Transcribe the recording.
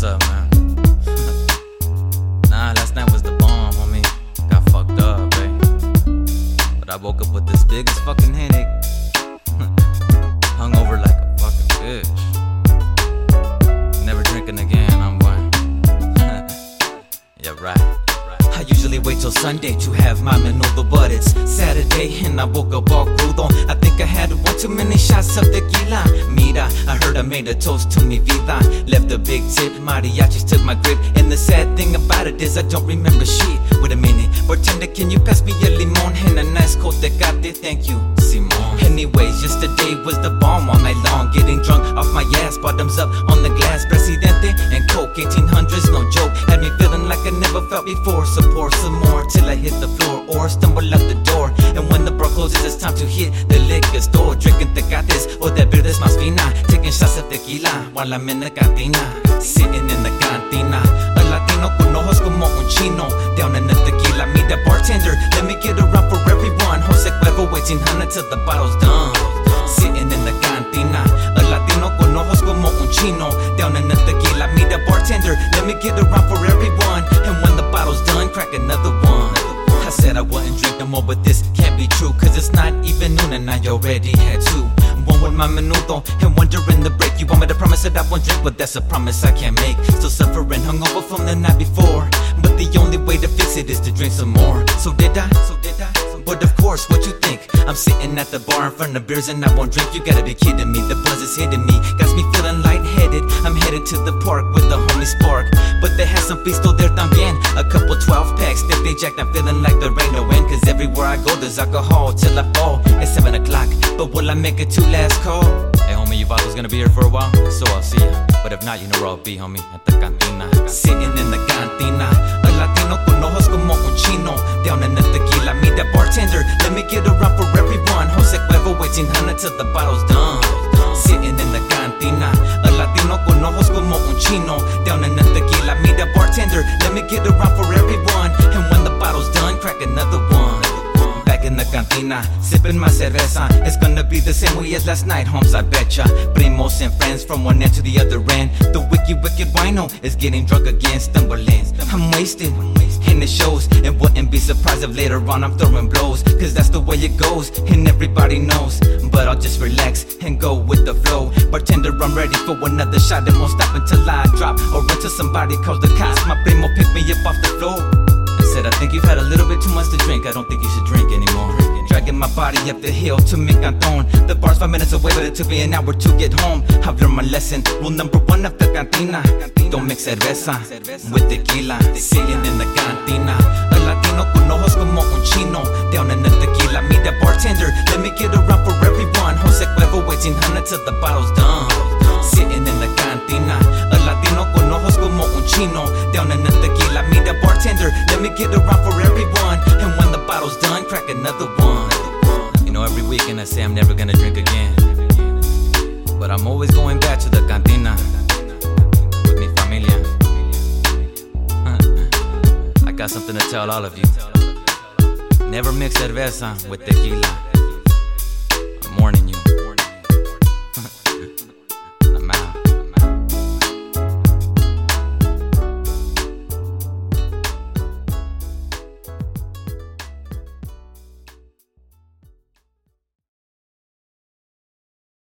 what's up, man. nah, last night was the bomb, homie. Got fucked up, babe. But I woke up with this biggest fucking headache. Sunday to have my menudo, but it's Saturday and I woke up all crudo. I think I had one too many shots of tequila. Mira, I heard I made a toast to mi vida. Left a big tip, mariachis took my grip. And the sad thing about it is I don't remember shit. Wait a minute, bartender, can you pass me a limon and a nice cold tecate? Thank you, Simon. Anyways, yesterday was the bomb all night long. Getting drunk off my ass, bottoms up on the glass. Presidente and Coke, 1800s, no joke. Had me feeling like I never felt before. Pour some or stumble out the door. And when the bar closes, it's time to hit the liquor store. Drinking tecates or that beer that's más fina. Taking shots of tequila while I'm in the cantina. Sitting in the cantina. A Latino con ojos como un chino. Down in the tequila, meet the bartender. Let me get a round for everyone. Jose Cuervo, 1800 till the bottle's done. Drink no more, but this can't be true. Cause it's not even noon and I already had two. One with my menudo and one during the break. You want me to promise that I won't drink, but that's a promise I can't make. Still suffering, hungover from the night before. But the only way to fix it is to drink some more. So did I? So did I? But of course, what you think? I'm sitting at the bar in front of beers and I won't drink. You gotta be kidding me. The buzz is hitting me, got me feeling lightheaded. I'm headed to the park with the homie Spark. But they had some pisto there también. A couple 12 packs that they jacked. I'm feeling like there ain't no end. Cause everywhere I go, there's alcohol till I fall. It's 7 o'clock, but will I make it to last call? Hey, homie, you Vato's gonna be here for a while, so I'll see ya. But if not, you know where I'll be, homie, at the cantina. Sitting in the cantina. A Latino con ojos como un chino. Till the bottle's done. Sitting in the cantina. A Latino con ojos como un chino. Down in the tequila, meet the bartender. Let me get a round for everyone. And when the bottle's done, crack another one. Back in the cantina, sipping my cerveza. It's gonna be the same way as last night, homes, I betcha. Primos and friends from one end to the other end. The wicked, wicked wino is getting drunk again, stumbling. I'm wasted, and it shows. And be surprised if later on I'm throwing blows. Cause that's the way it goes, and everybody knows. But I'll just relax and go with the flow. Bartender, I'm ready for another shot. and won't stop until I drop. Or until somebody calls the cops. My primo pick me up off the floor. I said, I think you've had a little bit too much to drink. I don't think you should drink anymore. Dragging my body up the hill to Mi Canton. The bar's five minutes away, but it took me an hour to get home. I've learned my lesson. Rule number one of the cantina. Don't mix cerveza with tequila. Sitting in the cantina. 1500 till the bottle's done. Sitting in the cantina, a Latino con ojos como un chino. Down in the tequila, meet a bartender. Let me get around for everyone. And when the bottle's done, crack another one. You know, every weekend I say I'm never gonna drink again. But I'm always going back to the cantina with mi familia. I got something to tell all of you. Never mix cerveza with tequila. I'm warning you.